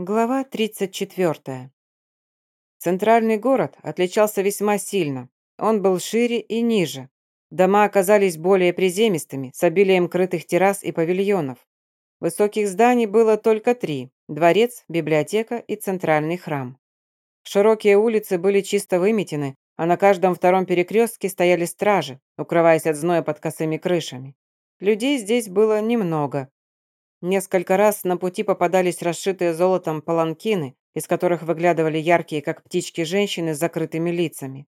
Глава 34. Центральный город отличался весьма сильно. Он был шире и ниже. Дома оказались более приземистыми, с обилием крытых террас и павильонов. Высоких зданий было только три – дворец, библиотека и центральный храм. Широкие улицы были чисто выметены, а на каждом втором перекрестке стояли стражи, укрываясь от зноя под косыми крышами. Людей здесь было немного, Несколько раз на пути попадались расшитые золотом паланкины, из которых выглядывали яркие, как птички, женщины с закрытыми лицами.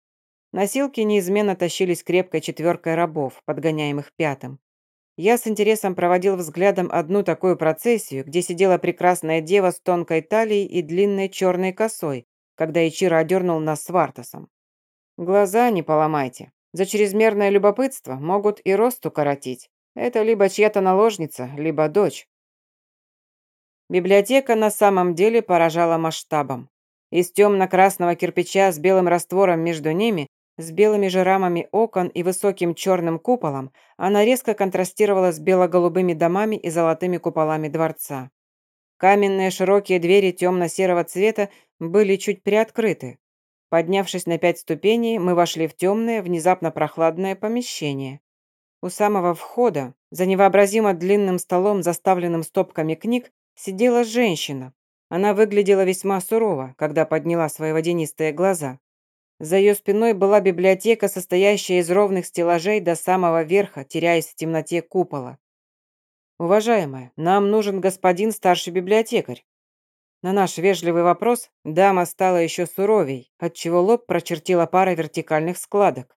Носилки неизменно тащились крепкой четверкой рабов, подгоняемых пятым. Я с интересом проводил взглядом одну такую процессию, где сидела прекрасная дева с тонкой талией и длинной черной косой, когда Ичиро одернул нас с Вартасом. Глаза не поломайте. За чрезмерное любопытство могут и рост укоротить. Это либо чья-то наложница, либо дочь. Библиотека на самом деле поражала масштабом. Из темно-красного кирпича с белым раствором между ними, с белыми же рамами окон и высоким черным куполом, она резко контрастировала с бело-голубыми домами и золотыми куполами дворца. Каменные широкие двери темно-серого цвета были чуть приоткрыты. Поднявшись на пять ступеней, мы вошли в темное, внезапно прохладное помещение. У самого входа, за невообразимо длинным столом, заставленным стопками книг, сидела женщина. Она выглядела весьма сурово, когда подняла свои водянистые глаза. За ее спиной была библиотека, состоящая из ровных стеллажей до самого верха, теряясь в темноте купола. «Уважаемая, нам нужен господин старший библиотекарь». На наш вежливый вопрос дама стала еще суровей, отчего лоб прочертила пара вертикальных складок.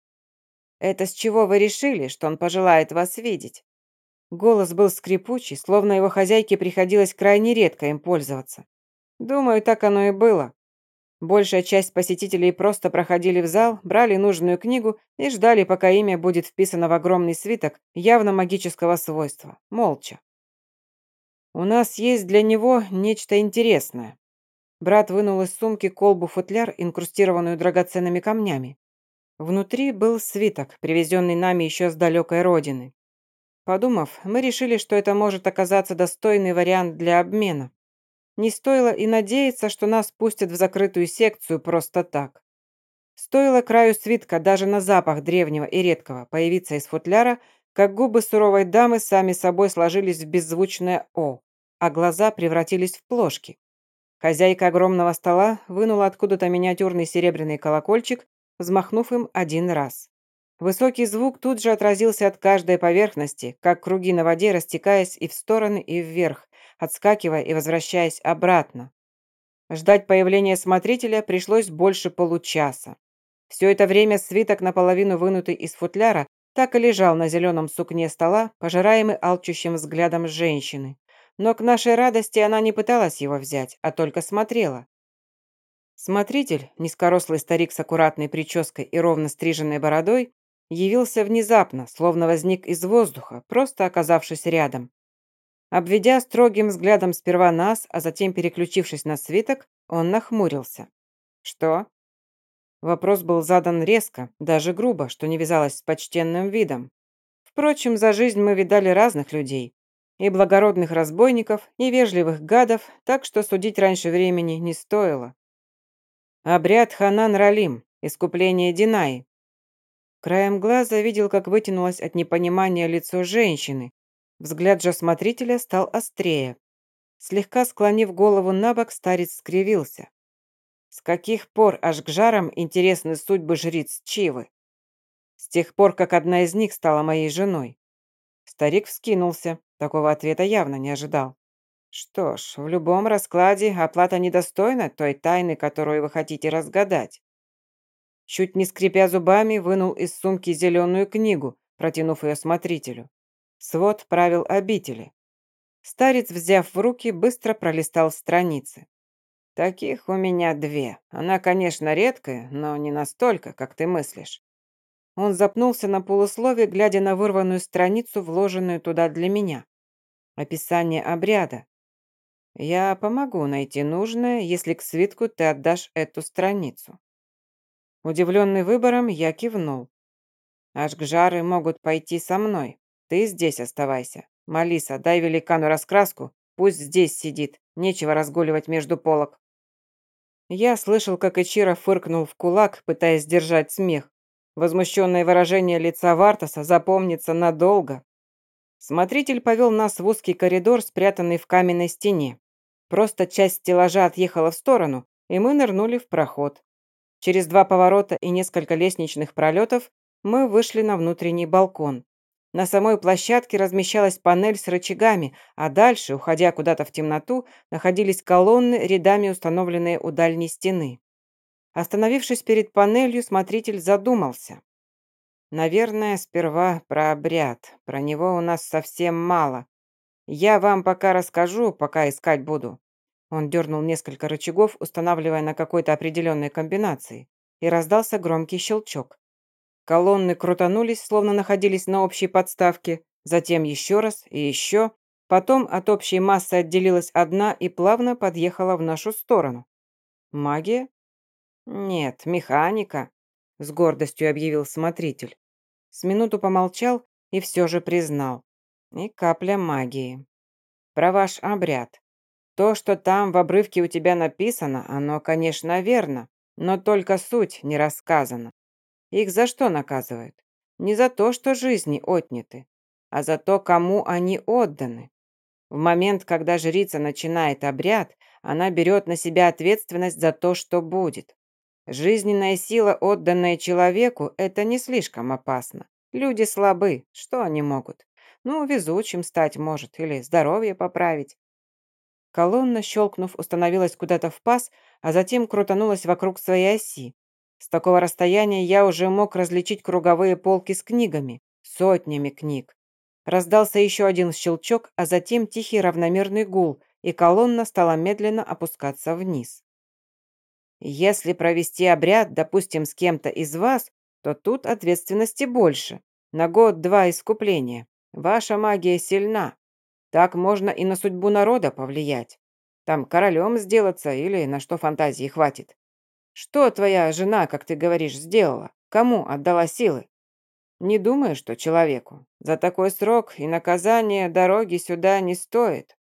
«Это с чего вы решили, что он пожелает вас видеть?» Голос был скрипучий, словно его хозяйке приходилось крайне редко им пользоваться. Думаю, так оно и было. Большая часть посетителей просто проходили в зал, брали нужную книгу и ждали, пока имя будет вписано в огромный свиток явно магического свойства, молча. «У нас есть для него нечто интересное». Брат вынул из сумки колбу-футляр, инкрустированную драгоценными камнями. Внутри был свиток, привезенный нами еще с далекой родины. Подумав, мы решили, что это может оказаться достойный вариант для обмена. Не стоило и надеяться, что нас пустят в закрытую секцию просто так. Стоило краю свитка даже на запах древнего и редкого появиться из футляра, как губы суровой дамы сами собой сложились в беззвучное «О», а глаза превратились в плошки. Хозяйка огромного стола вынула откуда-то миниатюрный серебряный колокольчик, взмахнув им один раз. Высокий звук тут же отразился от каждой поверхности, как круги на воде, растекаясь и в стороны, и вверх, отскакивая и возвращаясь обратно. Ждать появления смотрителя пришлось больше получаса. Все это время свиток, наполовину вынутый из футляра, так и лежал на зеленом сукне стола, пожираемый алчущим взглядом женщины. Но к нашей радости она не пыталась его взять, а только смотрела. Смотритель, низкорослый старик с аккуратной прической и ровно стриженной бородой, явился внезапно, словно возник из воздуха, просто оказавшись рядом. Обведя строгим взглядом сперва нас, а затем переключившись на свиток, он нахмурился. «Что?» Вопрос был задан резко, даже грубо, что не вязалось с почтенным видом. Впрочем, за жизнь мы видали разных людей. И благородных разбойников, и вежливых гадов, так что судить раньше времени не стоило. Обряд Ханан Ралим, искупление Динаи, Краем глаза видел, как вытянулось от непонимания лицо женщины. Взгляд же смотрителя стал острее. Слегка склонив голову на бок, старец скривился. С каких пор аж к жарам интересны судьбы жриц Чивы? С тех пор, как одна из них стала моей женой. Старик вскинулся, такого ответа явно не ожидал. Что ж, в любом раскладе оплата недостойна той тайны, которую вы хотите разгадать. Чуть не скрипя зубами, вынул из сумки зеленую книгу, протянув ее смотрителю. Свод правил обители. Старец, взяв в руки, быстро пролистал страницы. «Таких у меня две. Она, конечно, редкая, но не настолько, как ты мыслишь». Он запнулся на полуслове, глядя на вырванную страницу, вложенную туда для меня. Описание обряда. «Я помогу найти нужное, если к свитку ты отдашь эту страницу». Удивленный выбором, я кивнул. «Ашгжары могут пойти со мной. Ты здесь оставайся. Малиса, дай великану раскраску, пусть здесь сидит. Нечего разгуливать между полок. Я слышал, как Ичиро фыркнул в кулак, пытаясь сдержать смех. Возмущенное выражение лица Вартаса запомнится надолго. Смотритель повел нас в узкий коридор, спрятанный в каменной стене. Просто часть стеллажа отъехала в сторону, и мы нырнули в проход. Через два поворота и несколько лестничных пролетов мы вышли на внутренний балкон. На самой площадке размещалась панель с рычагами, а дальше, уходя куда-то в темноту, находились колонны, рядами установленные у дальней стены. Остановившись перед панелью, смотритель задумался. «Наверное, сперва про обряд. Про него у нас совсем мало. Я вам пока расскажу, пока искать буду». Он дернул несколько рычагов, устанавливая на какой-то определенной комбинации, и раздался громкий щелчок. Колонны крутанулись, словно находились на общей подставке, затем еще раз и еще. Потом от общей массы отделилась одна и плавно подъехала в нашу сторону. Магия? Нет, механика, с гордостью объявил смотритель. С минуту помолчал и все же признал. И капля магии. Про ваш обряд. То, что там в обрывке у тебя написано, оно, конечно, верно, но только суть не рассказана. Их за что наказывают? Не за то, что жизни отняты, а за то, кому они отданы. В момент, когда жрица начинает обряд, она берет на себя ответственность за то, что будет. Жизненная сила, отданная человеку, это не слишком опасно. Люди слабы, что они могут? Ну, везучим стать может, или здоровье поправить. Колонна, щелкнув, установилась куда-то в паз, а затем крутанулась вокруг своей оси. С такого расстояния я уже мог различить круговые полки с книгами, сотнями книг. Раздался еще один щелчок, а затем тихий равномерный гул, и колонна стала медленно опускаться вниз. Если провести обряд, допустим, с кем-то из вас, то тут ответственности больше. На год-два искупления. Ваша магия сильна. Так можно и на судьбу народа повлиять. Там королем сделаться или на что фантазии хватит. Что твоя жена, как ты говоришь, сделала? Кому отдала силы? Не думаю, что человеку. За такой срок и наказание дороги сюда не стоит.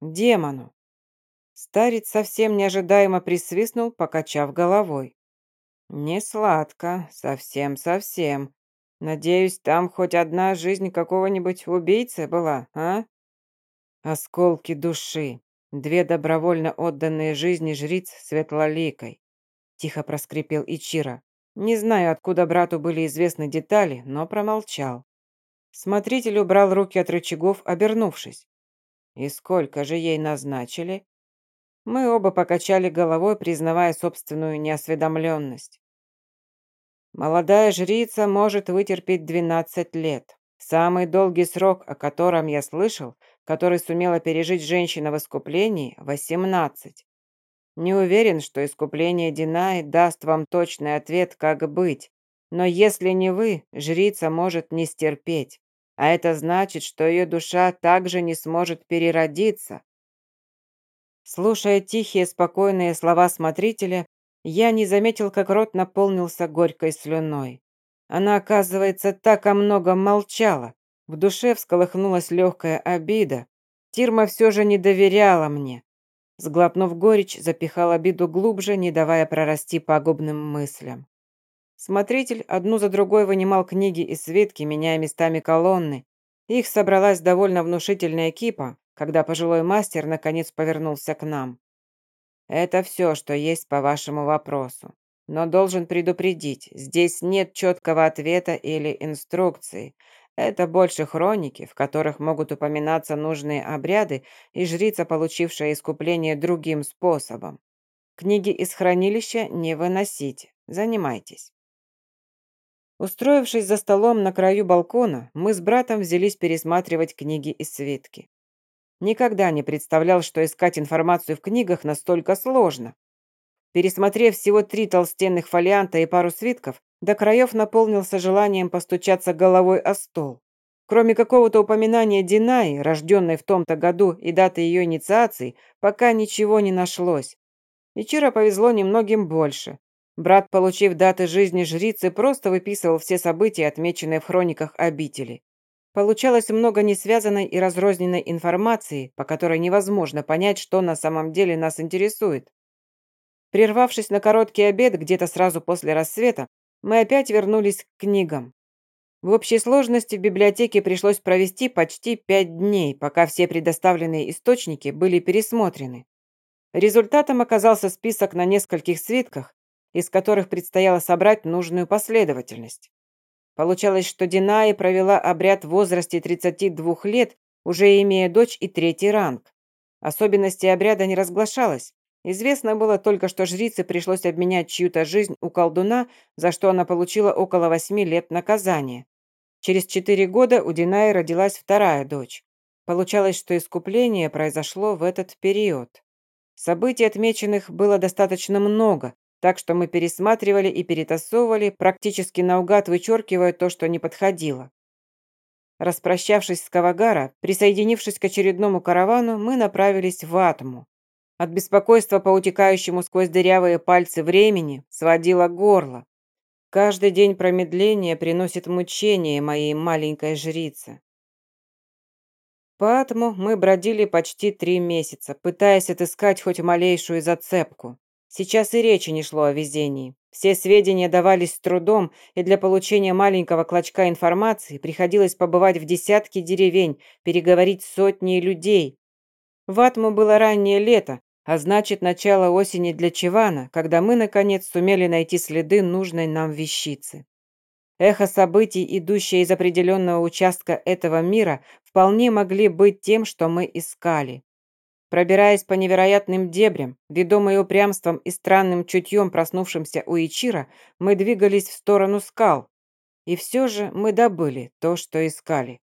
Демону. Старец совсем неожидаемо присвистнул, покачав головой. Не сладко, совсем-совсем. Надеюсь, там хоть одна жизнь какого-нибудь убийцы была, а? Осколки души. Две добровольно отданные жизни жриц светлоликой тихо проскрипел Ичира. Не знаю, откуда брату были известны детали, но промолчал. Смотритель убрал руки от рычагов, обернувшись. «И сколько же ей назначили?» Мы оба покачали головой, признавая собственную неосведомленность. Молодая жрица может вытерпеть 12 лет. Самый долгий срок, о котором я слышал, который сумела пережить женщина в искуплении – 18. Не уверен, что искупление Динай даст вам точный ответ, как быть. Но если не вы, жрица может не стерпеть. А это значит, что ее душа также не сможет переродиться. Слушая тихие, спокойные слова смотрителя, я не заметил, как рот наполнился горькой слюной. Она, оказывается, так о многом молчала. В душе всколыхнулась легкая обида. Тирма все же не доверяла мне. Сглотнув горечь, запихал обиду глубже, не давая прорасти пагубным мыслям. Смотритель одну за другой вынимал книги и свитки, меняя местами колонны. Их собралась довольно внушительная кипа, когда пожилой мастер наконец повернулся к нам. «Это все, что есть по вашему вопросу. Но должен предупредить, здесь нет четкого ответа или инструкции. Это больше хроники, в которых могут упоминаться нужные обряды и жрица, получившая искупление другим способом. Книги из хранилища не выносите, занимайтесь. Устроившись за столом на краю балкона, мы с братом взялись пересматривать книги и свитки. Никогда не представлял, что искать информацию в книгах настолько сложно. Пересмотрев всего три толстенных фолианта и пару свитков, до краев наполнился желанием постучаться головой о стол. Кроме какого-то упоминания Динаи, рожденной в том-то году, и даты ее инициации, пока ничего не нашлось. И Чира повезло немногим больше. Брат, получив даты жизни жрицы, просто выписывал все события, отмеченные в хрониках обители. Получалось много несвязанной и разрозненной информации, по которой невозможно понять, что на самом деле нас интересует. Прервавшись на короткий обед где-то сразу после рассвета, мы опять вернулись к книгам. В общей сложности в библиотеке пришлось провести почти пять дней, пока все предоставленные источники были пересмотрены. Результатом оказался список на нескольких свитках, из которых предстояло собрать нужную последовательность. Получалось, что Динаи провела обряд в возрасте 32 лет, уже имея дочь и третий ранг. Особенности обряда не разглашалось. Известно было только, что жрице пришлось обменять чью-то жизнь у колдуна, за что она получила около восьми лет наказания. Через четыре года у Динаи родилась вторая дочь. Получалось, что искупление произошло в этот период. Событий отмеченных было достаточно много, так что мы пересматривали и перетасовывали, практически наугад вычеркивая то, что не подходило. Распрощавшись с Кавагара, присоединившись к очередному каравану, мы направились в Атму. От беспокойства по утекающему сквозь дырявые пальцы времени сводило горло. Каждый день промедления приносит мучение моей маленькой жрице. Поэтому мы бродили почти три месяца, пытаясь отыскать хоть малейшую зацепку. Сейчас и речи не шло о везении. Все сведения давались с трудом, и для получения маленького клочка информации приходилось побывать в десятке деревень, переговорить с сотней людей. В Атму было раннее лето, а значит, начало осени для Чивана, когда мы, наконец, сумели найти следы нужной нам вещицы. Эхо событий, идущее из определенного участка этого мира, вполне могли быть тем, что мы искали. Пробираясь по невероятным дебрям, ведомые упрямством и странным чутьем проснувшимся у Ичира, мы двигались в сторону скал. И все же мы добыли то, что искали.